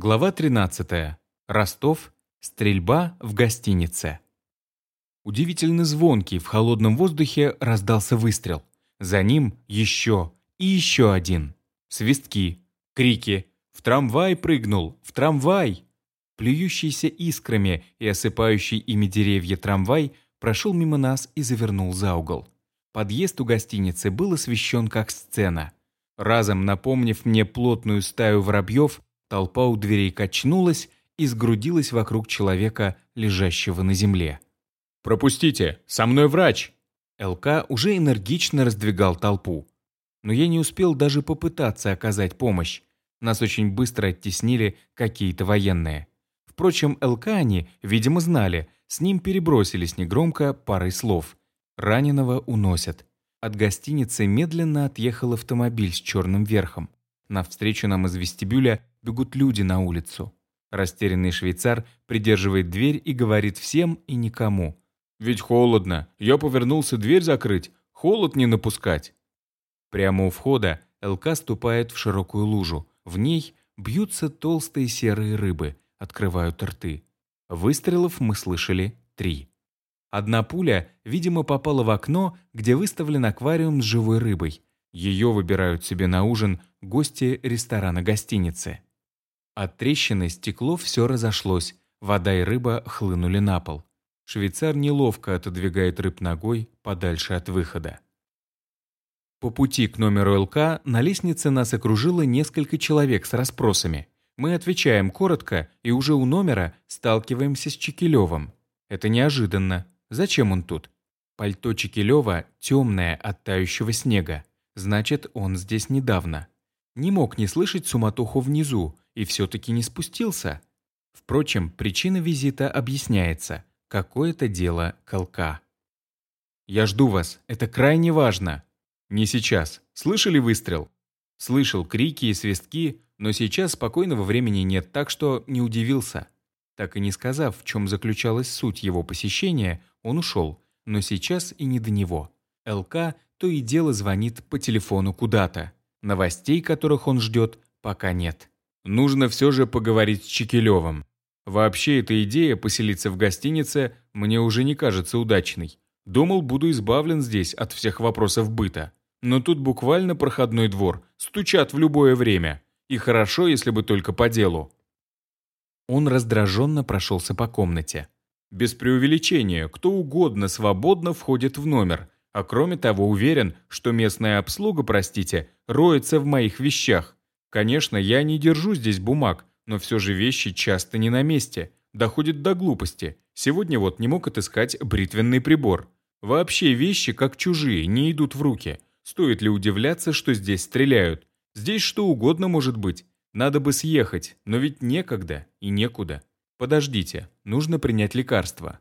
Глава 13. Ростов. Стрельба в гостинице. Удивительно звонкий в холодном воздухе раздался выстрел. За ним еще и еще один. Свистки, крики. «В трамвай прыгнул! В трамвай!» Плюющийся искрами и осыпающий ими деревья трамвай прошел мимо нас и завернул за угол. Подъезд у гостиницы был освещен как сцена. Разом напомнив мне плотную стаю воробьев, толпа у дверей качнулась и сгрудилась вокруг человека, лежащего на земле. «Пропустите! Со мной врач!» ЛК уже энергично раздвигал толпу. Но я не успел даже попытаться оказать помощь. Нас очень быстро оттеснили какие-то военные. Впрочем, ЛК они, видимо, знали, с ним перебросились негромко парой слов. Раненого уносят. От гостиницы медленно отъехал автомобиль с черным верхом. Навстречу нам из вестибюля бегут люди на улицу. Растерянный швейцар придерживает дверь и говорит всем и никому. «Ведь холодно. Я повернулся дверь закрыть. Холод не напускать». Прямо у входа ЛК ступает в широкую лужу. В ней бьются толстые серые рыбы, открывают рты. Выстрелов мы слышали три. Одна пуля, видимо, попала в окно, где выставлен аквариум с живой рыбой. Ее выбирают себе на ужин гости ресторана гостиницы. От трещины стекло все разошлось, вода и рыба хлынули на пол. Швейцар неловко отодвигает рыб ногой подальше от выхода. По пути к номеру ЛК на лестнице нас окружило несколько человек с расспросами. Мы отвечаем коротко и уже у номера сталкиваемся с Чекилевым. Это неожиданно. Зачем он тут? Пальто Чекилева темное от тающего снега. Значит, он здесь недавно. Не мог не слышать суматоху внизу и все-таки не спустился. Впрочем, причина визита объясняется. Какое-то дело колка. «Я жду вас. Это крайне важно». «Не сейчас. Слышали выстрел?» Слышал крики и свистки, но сейчас спокойного времени нет, так что не удивился. Так и не сказав, в чем заключалась суть его посещения, он ушел, но сейчас и не до него. ЛК то и дело звонит по телефону куда-то. Новостей, которых он ждет, пока нет. Нужно все же поговорить с Чекилевым. Вообще, эта идея поселиться в гостинице мне уже не кажется удачной. Думал, буду избавлен здесь от всех вопросов быта. Но тут буквально проходной двор, стучат в любое время. И хорошо, если бы только по делу. Он раздраженно прошелся по комнате. Без преувеличения, кто угодно свободно входит в номер, а кроме того уверен, что местная обслуга, простите, роется в моих вещах. Конечно, я не держу здесь бумаг, но все же вещи часто не на месте, доходит до глупости. Сегодня вот не мог отыскать бритвенный прибор. Вообще вещи, как чужие, не идут в руки. Стоит ли удивляться, что здесь стреляют? Здесь что угодно может быть. Надо бы съехать, но ведь некогда и некуда. Подождите, нужно принять лекарство.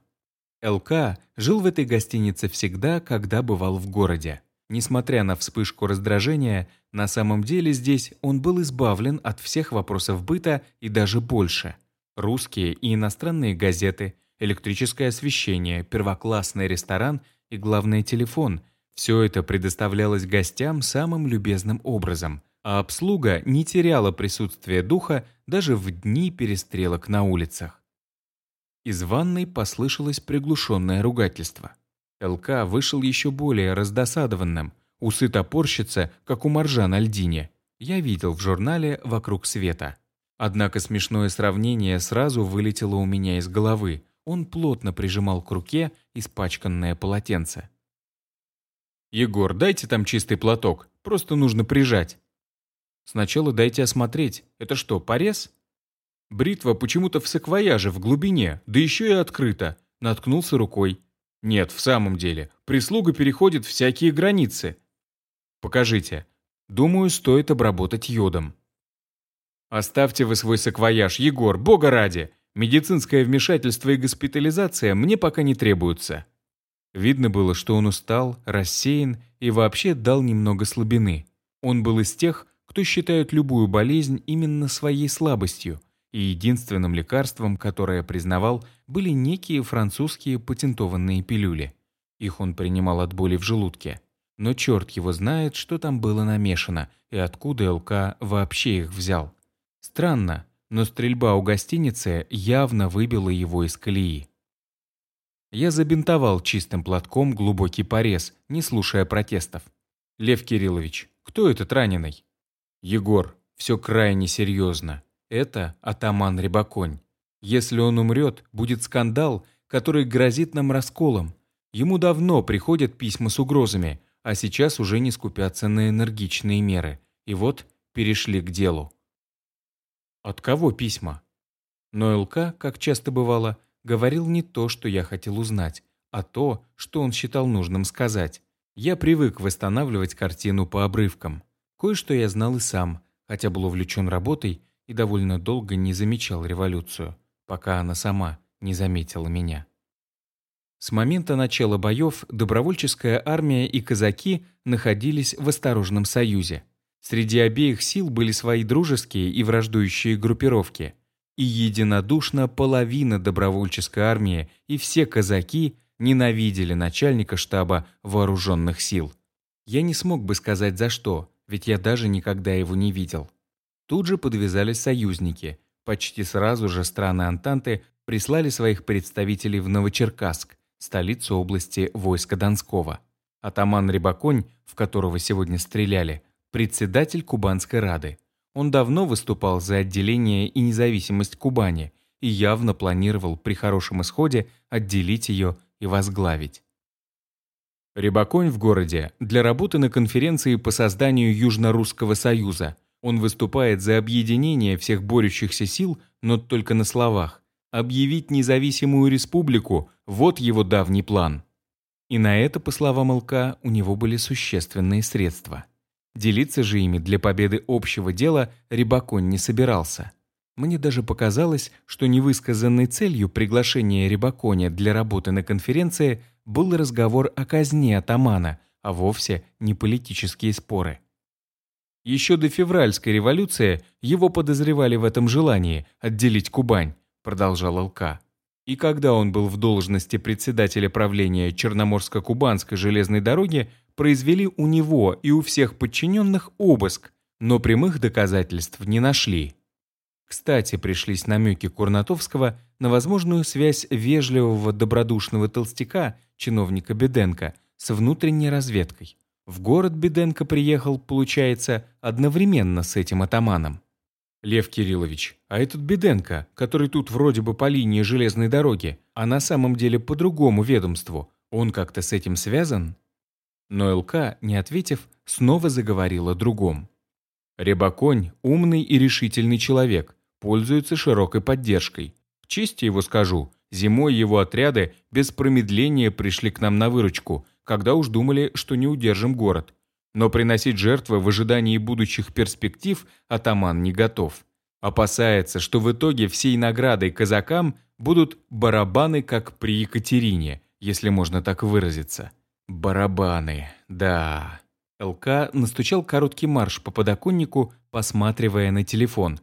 ЛК жил в этой гостинице всегда, когда бывал в городе. Несмотря на вспышку раздражения, на самом деле здесь он был избавлен от всех вопросов быта и даже больше. Русские и иностранные газеты, электрическое освещение, первоклассный ресторан и, главное, телефон – все это предоставлялось гостям самым любезным образом, а обслуга не теряла присутствие духа даже в дни перестрелок на улицах. Из ванной послышалось приглушенное ругательство. ЛК вышел еще более раздосадованным. Усы топорщица, как у моржа на льдине. Я видел в журнале «Вокруг света». Однако смешное сравнение сразу вылетело у меня из головы. Он плотно прижимал к руке испачканное полотенце. «Егор, дайте там чистый платок, просто нужно прижать». Сначала дайте осмотреть. Это что, порез? Бритва почему-то в саквояже, в глубине, да еще и открыта. Наткнулся рукой. Нет, в самом деле, прислуга переходит всякие границы. Покажите. Думаю, стоит обработать йодом. Оставьте вы свой саквояж, Егор, бога ради. Медицинское вмешательство и госпитализация мне пока не требуются. Видно было, что он устал, рассеян и вообще дал немного слабины. Он был из тех, кто считает любую болезнь именно своей слабостью, и единственным лекарством, которое признавал, были некие французские патентованные пилюли. Их он принимал от боли в желудке. Но черт его знает, что там было намешано и откуда ЛК вообще их взял. Странно, но стрельба у гостиницы явно выбила его из колеи. Я забинтовал чистым платком глубокий порез, не слушая протестов. «Лев Кириллович, кто этот раненый?» «Егор, все крайне серьезно. Это атаман Рябаконь. Если он умрет, будет скандал, который грозит нам расколом. Ему давно приходят письма с угрозами, а сейчас уже не скупятся на энергичные меры. И вот перешли к делу. От кого письма? Но как часто бывало, говорил не то, что я хотел узнать, а то, что он считал нужным сказать. Я привык восстанавливать картину по обрывкам. Кое-что я знал и сам, хотя был увлечен работой и довольно долго не замечал революцию, пока она сама не заметила меня. С момента начала боев добровольческая армия и казаки находились в осторожном союзе. Среди обеих сил были свои дружеские и враждующие группировки. И единодушно половина добровольческой армии и все казаки ненавидели начальника штаба вооруженных сил. Я не смог бы сказать за что, ведь я даже никогда его не видел. Тут же подвязались союзники. Почти сразу же страны Антанты прислали своих представителей в Новочеркасск, столицу области войска Донского. Атаман Рябаконь, в которого сегодня стреляли, председатель Кубанской Рады. Он давно выступал за отделение и независимость Кубани и явно планировал при хорошем исходе отделить ее и возглавить. Рябаконь в городе для работы на конференции по созданию Южно-Русского Союза. Он выступает за объединение всех борющихся сил, но только на словах. Объявить независимую республику – вот его давний план. И на это, по словам ЛК, у него были существенные средства. Делиться же ими для победы общего дела Рябаконь не собирался. Мне даже показалось, что невысказанной целью приглашения Рябаконя для работы на конференции был разговор о казне атамана, а вовсе не политические споры. Еще до февральской революции его подозревали в этом желании отделить Кубань, продолжал ЛК. И когда он был в должности председателя правления Черноморско-Кубанской железной дороги, произвели у него и у всех подчиненных обыск, но прямых доказательств не нашли. Кстати, пришлись намеки Курнатовского на возможную связь вежливого добродушного толстяка, чиновника Беденко, с внутренней разведкой. В город Беденко приехал, получается, одновременно с этим атаманом. «Лев Кириллович, а этот Беденко, который тут вроде бы по линии железной дороги, а на самом деле по другому ведомству, он как-то с этим связан?» Но ЛК, не ответив, снова заговорил о другом. Рябаконь – умный и решительный человек, пользуется широкой поддержкой. В чести его скажу, зимой его отряды без промедления пришли к нам на выручку, когда уж думали, что не удержим город. Но приносить жертвы в ожидании будущих перспектив атаман не готов. Опасается, что в итоге всей наградой казакам будут барабаны, как при Екатерине, если можно так выразиться. Барабаны, да. ЛК настучал короткий марш по подоконнику, посматривая на телефон.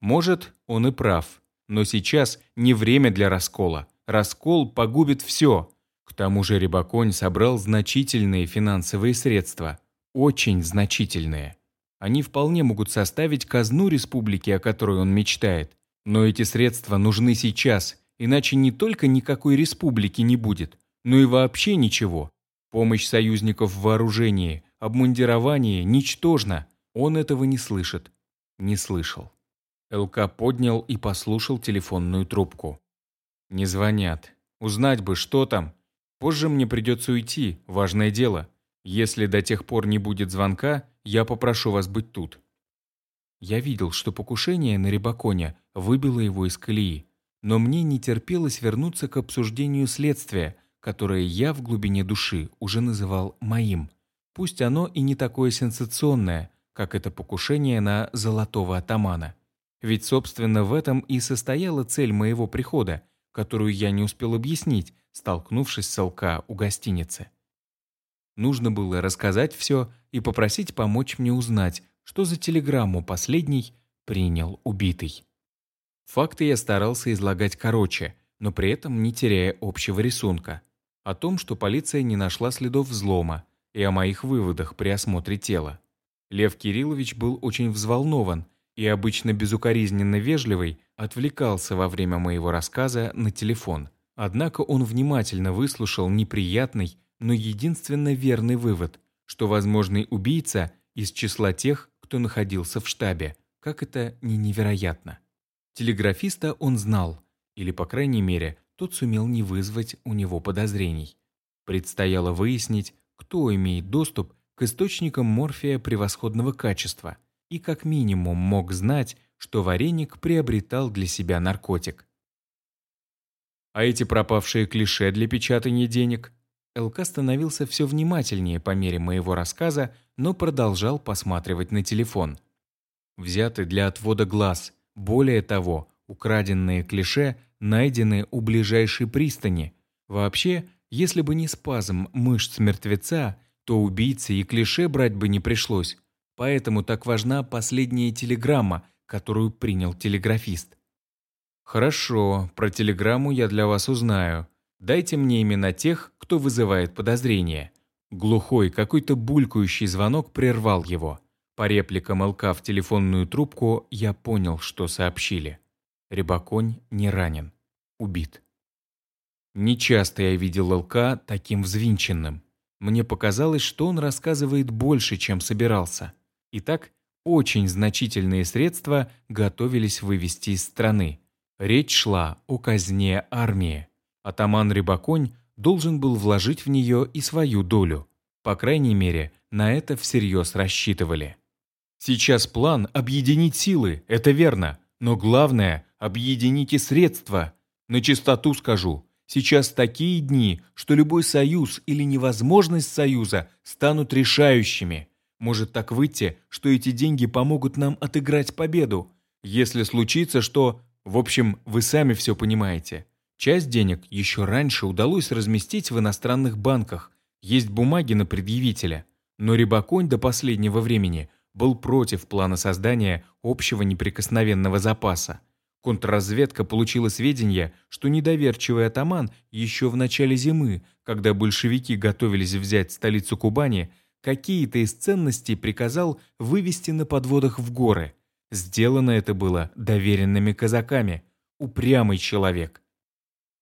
Может, он и прав. Но сейчас не время для раскола. Раскол погубит все. К тому же Рябаконь собрал значительные финансовые средства. Очень значительные. Они вполне могут составить казну республики, о которой он мечтает. Но эти средства нужны сейчас, иначе не только никакой республики не будет, но и вообще ничего. Помощь союзников в вооружении, обмундировании ничтожна. Он этого не слышит. Не слышал. ЛК поднял и послушал телефонную трубку. Не звонят. Узнать бы, что там. Позже мне придется уйти, важное дело. Если до тех пор не будет звонка, я попрошу вас быть тут. Я видел, что покушение на Рябаконя выбило его из колеи, но мне не терпелось вернуться к обсуждению следствия, которое я в глубине души уже называл моим. Пусть оно и не такое сенсационное, как это покушение на золотого атамана. Ведь, собственно, в этом и состояла цель моего прихода, которую я не успел объяснить, столкнувшись с ЛК у гостиницы. Нужно было рассказать все и попросить помочь мне узнать, что за телеграмму последний принял убитый. Факты я старался излагать короче, но при этом не теряя общего рисунка о том, что полиция не нашла следов взлома, и о моих выводах при осмотре тела. Лев Кириллович был очень взволнован, и обычно безукоризненно вежливый, отвлекался во время моего рассказа на телефон. Однако он внимательно выслушал неприятный, но единственно верный вывод, что возможный убийца из числа тех, кто находился в штабе. Как это не невероятно. Телеграфиста он знал, или, по крайней мере, тот сумел не вызвать у него подозрений. Предстояло выяснить, кто имеет доступ к источникам морфия превосходного качества и как минимум мог знать, что вареник приобретал для себя наркотик. А эти пропавшие клише для печатания денег? ЛК становился все внимательнее по мере моего рассказа, но продолжал посматривать на телефон. Взяты для отвода глаз. Более того, украденные клише найдены у ближайшей пристани. Вообще, если бы не спазм мышц мертвеца, то убийцы и клише брать бы не пришлось. Поэтому так важна последняя телеграмма, которую принял телеграфист. «Хорошо, про телеграмму я для вас узнаю. Дайте мне имена тех, кто вызывает подозрения». Глухой, какой-то булькающий звонок прервал его. По репликам ЛК в телефонную трубку я понял, что сообщили. Рябоконь не ранен. Убит. Нечасто я видел ЛК таким взвинченным. Мне показалось, что он рассказывает больше, чем собирался. Итак, очень значительные средства готовились вывести из страны. Речь шла о казне армии. Атаман Рябоконь должен был вложить в нее и свою долю. По крайней мере, на это всерьез рассчитывали. Сейчас план – объединить силы, это верно. Но главное – объедините средства. На чистоту скажу, сейчас такие дни, что любой союз или невозможность союза станут решающими. Может так выйти, что эти деньги помогут нам отыграть победу. Если случится, что в общем, вы сами все понимаете. Часть денег еще раньше удалось разместить в иностранных банках. Есть бумаги на предъявителя. Но Рибаконь до последнего времени был против плана создания общего неприкосновенного запаса. Контрразведка получила сведения, что недоверчивый атаман еще в начале зимы, когда большевики готовились взять столицу Кубани, какие-то из ценностей приказал вывести на подводах в горы – Сделано это было доверенными казаками. Упрямый человек.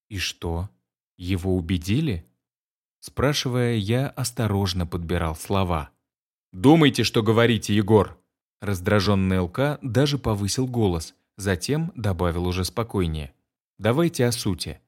И что, его убедили? Спрашивая, я осторожно подбирал слова. «Думайте, что говорите, Егор!» Раздраженный ЛК даже повысил голос, затем добавил уже спокойнее. «Давайте о сути.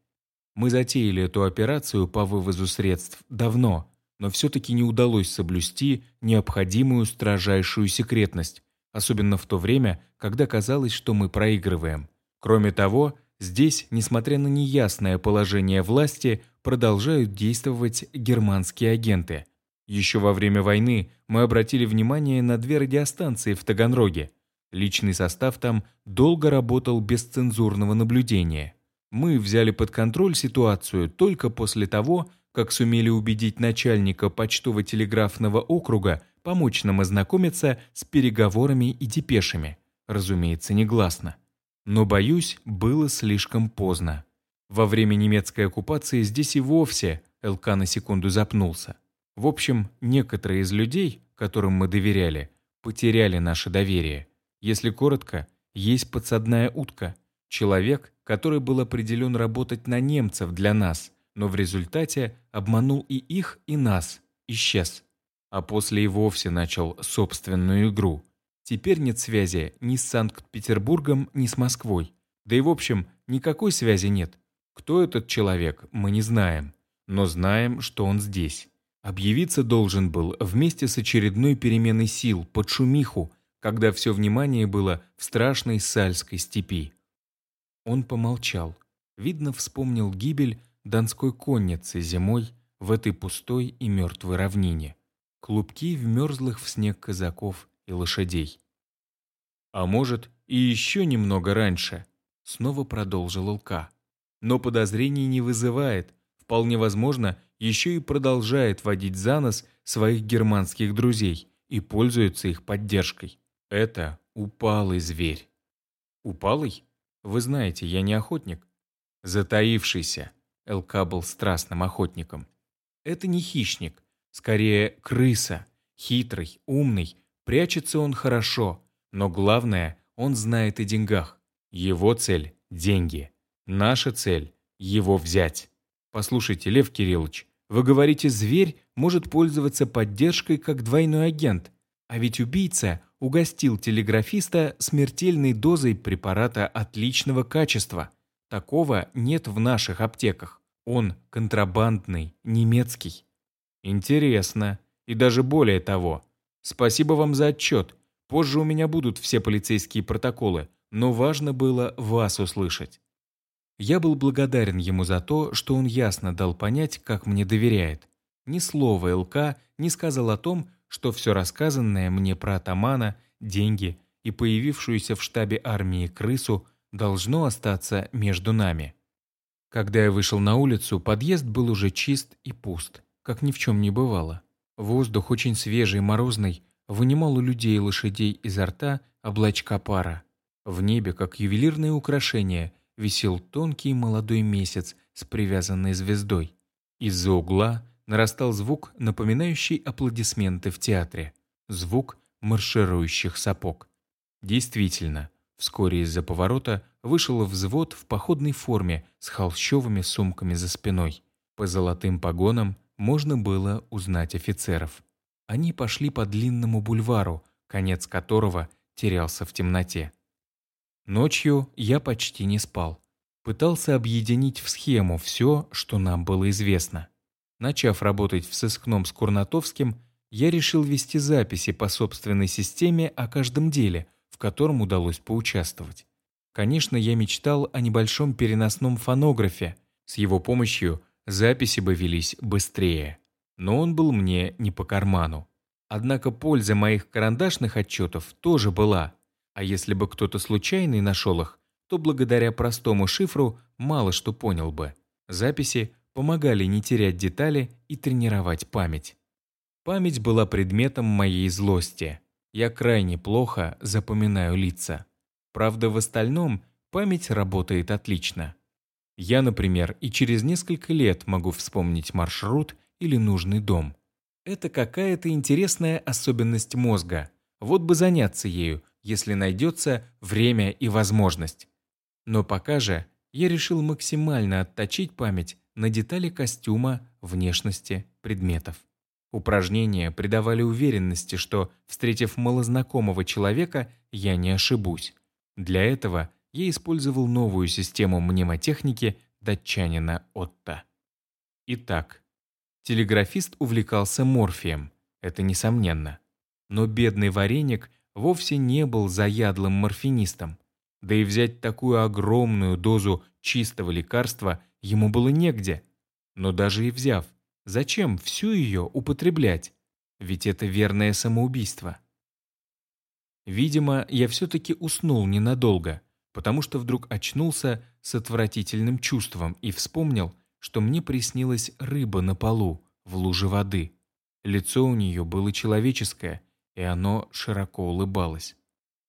Мы затеяли эту операцию по вывозу средств давно, но все-таки не удалось соблюсти необходимую строжайшую секретность, особенно в то время, когда казалось, что мы проигрываем. Кроме того, здесь, несмотря на неясное положение власти, продолжают действовать германские агенты. Еще во время войны мы обратили внимание на две радиостанции в Таганроге. Личный состав там долго работал без цензурного наблюдения. Мы взяли под контроль ситуацию только после того, как сумели убедить начальника почтово-телеграфного округа помочь нам ознакомиться с переговорами и депешами, разумеется, негласно. Но, боюсь, было слишком поздно. Во время немецкой оккупации здесь и вовсе ЛК на секунду запнулся. В общем, некоторые из людей, которым мы доверяли, потеряли наше доверие. Если коротко, есть подсадная утка. Человек, который был определен работать на немцев для нас, но в результате обманул и их, и нас, исчез а после и вовсе начал собственную игру. Теперь нет связи ни с Санкт-Петербургом, ни с Москвой. Да и в общем, никакой связи нет. Кто этот человек, мы не знаем. Но знаем, что он здесь. Объявиться должен был вместе с очередной переменой сил под шумиху, когда все внимание было в страшной сальской степи. Он помолчал. Видно, вспомнил гибель донской конницы зимой в этой пустой и мертвой равнине клубки вмерзлых в снег казаков и лошадей. А может, и еще немного раньше, снова продолжил Лка. Но подозрений не вызывает, вполне возможно, еще и продолжает водить за нос своих германских друзей и пользуется их поддержкой. Это упалый зверь. Упалый? Вы знаете, я не охотник. Затаившийся. ЛК был страстным охотником. Это не хищник, Скорее, крыса. Хитрый, умный, прячется он хорошо. Но главное, он знает о деньгах. Его цель – деньги. Наша цель – его взять. Послушайте, Лев Кириллович, вы говорите, зверь может пользоваться поддержкой как двойной агент, а ведь убийца угостил телеграфиста смертельной дозой препарата отличного качества. Такого нет в наших аптеках. Он контрабандный, немецкий. Интересно. И даже более того. Спасибо вам за отчет. Позже у меня будут все полицейские протоколы, но важно было вас услышать. Я был благодарен ему за то, что он ясно дал понять, как мне доверяет. Ни слова ЛК не сказал о том, что все рассказанное мне про атамана, деньги и появившуюся в штабе армии крысу должно остаться между нами. Когда я вышел на улицу, подъезд был уже чист и пуст, как ни в чем не бывало. Воздух очень свежий и морозный вынимал у людей и лошадей изо рта облачка пара. В небе, как ювелирное украшение, висел тонкий молодой месяц с привязанной звездой. Из-за угла нарастал звук, напоминающий аплодисменты в театре. Звук марширующих сапог. Действительно, вскоре из-за поворота вышел взвод в походной форме с холщовыми сумками за спиной. По золотым погонам можно было узнать офицеров. Они пошли по длинному бульвару, конец которого терялся в темноте. Ночью я почти не спал. Пытался объединить в схему все, что нам было известно. Начав работать в сыскном с Курнатовским, я решил вести записи по собственной системе о каждом деле, котором удалось поучаствовать. Конечно, я мечтал о небольшом переносном фонографе. С его помощью записи бы велись быстрее. Но он был мне не по карману. Однако польза моих карандашных отчетов тоже была. А если бы кто-то случайный нашел их, то благодаря простому шифру мало что понял бы. Записи помогали не терять детали и тренировать память. Память была предметом моей злости. Я крайне плохо запоминаю лица. Правда, в остальном память работает отлично. Я, например, и через несколько лет могу вспомнить маршрут или нужный дом. Это какая-то интересная особенность мозга. Вот бы заняться ею, если найдется время и возможность. Но пока же я решил максимально отточить память на детали костюма, внешности, предметов. Упражнения придавали уверенности, что, встретив малознакомого человека, я не ошибусь. Для этого я использовал новую систему мнемотехники датчанина Отто. Итак, телеграфист увлекался морфием, это несомненно. Но бедный вареник вовсе не был заядлым морфинистом. Да и взять такую огромную дозу чистого лекарства ему было негде. Но даже и взяв, зачем всю ее употреблять? Ведь это верное самоубийство. Видимо, я все-таки уснул ненадолго, потому что вдруг очнулся с отвратительным чувством и вспомнил, что мне приснилась рыба на полу, в луже воды. Лицо у нее было человеческое, и оно широко улыбалось.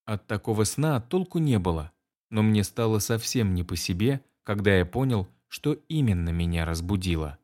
От такого сна толку не было, но мне стало совсем не по себе, когда я понял, что именно меня разбудило.